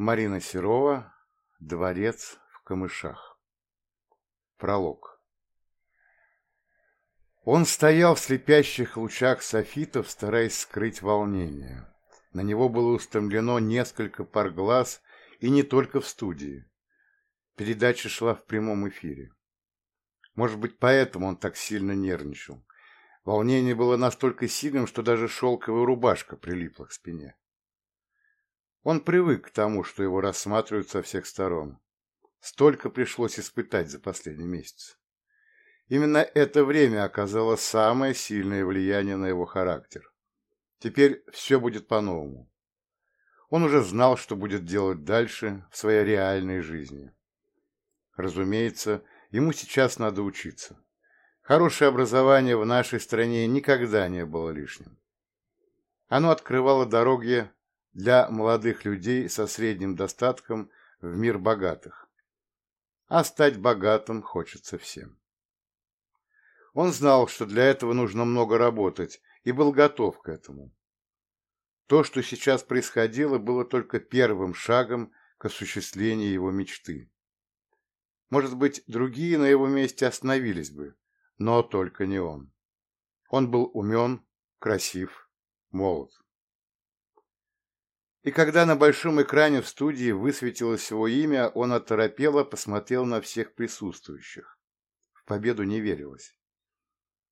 Марина Серова, Дворец в камышах. Пролог. Он стоял в слепящих лучах софитов, стараясь скрыть волнение. На него было устремлено несколько пар глаз, и не только в студии. Передача шла в прямом эфире. Может быть, поэтому он так сильно нервничал. Волнение было настолько сильным, что даже шелковая рубашка прилипла к спине. Он привык к тому, что его рассматривают со всех сторон. Столько пришлось испытать за последний месяц. Именно это время оказало самое сильное влияние на его характер. Теперь все будет по-новому. Он уже знал, что будет делать дальше в своей реальной жизни. Разумеется, ему сейчас надо учиться. Хорошее образование в нашей стране никогда не было лишним. Оно открывало дороги для молодых людей со средним достатком в мир богатых. А стать богатым хочется всем. Он знал, что для этого нужно много работать, и был готов к этому. То, что сейчас происходило, было только первым шагом к осуществлению его мечты. Может быть, другие на его месте остановились бы, но только не он. Он был умен, красив, молод. И когда на большом экране в студии высветилось его имя, он оторопело посмотрел на всех присутствующих. В победу не верилось.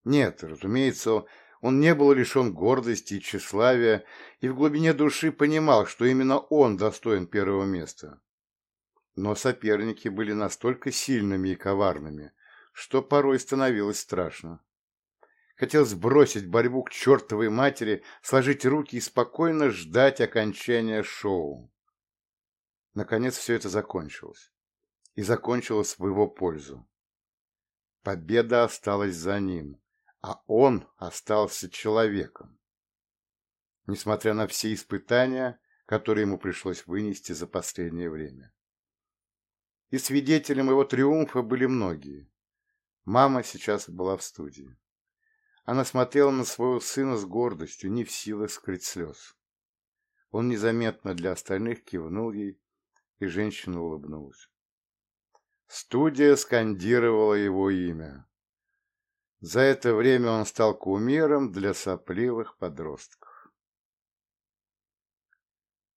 Нет, разумеется, он не был лишен гордости и тщеславия, и в глубине души понимал, что именно он достоин первого места. Но соперники были настолько сильными и коварными, что порой становилось страшно. Хотелось бросить борьбу к чертовой матери, сложить руки и спокойно ждать окончания шоу. Наконец все это закончилось. И закончилось в его пользу. Победа осталась за ним, а он остался человеком. Несмотря на все испытания, которые ему пришлось вынести за последнее время. И свидетелем его триумфа были многие. Мама сейчас была в студии. Она смотрела на своего сына с гордостью, не в силах скрыть слез. Он незаметно для остальных кивнул ей, и женщина улыбнулась. Студия скандировала его имя. За это время он стал кумиром для сопливых подростков.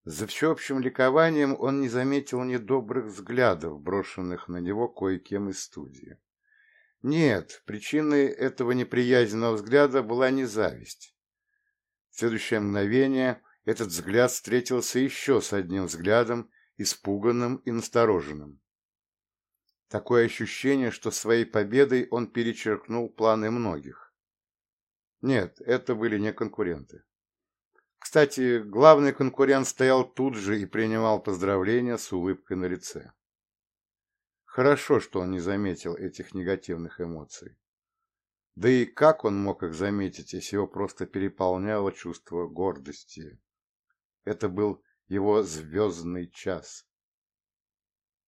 За всеобщим ликованием он не заметил недобрых взглядов, брошенных на него кое-кем из студии. Нет, причиной этого неприязненного взгляда была не зависть. В следующее мгновение этот взгляд встретился еще с одним взглядом, испуганным и настороженным. Такое ощущение, что своей победой он перечеркнул планы многих. Нет, это были не конкуренты. Кстати, главный конкурент стоял тут же и принимал поздравления с улыбкой на лице. Хорошо, что он не заметил этих негативных эмоций. Да и как он мог их заметить, если его просто переполняло чувство гордости? Это был его звездный час.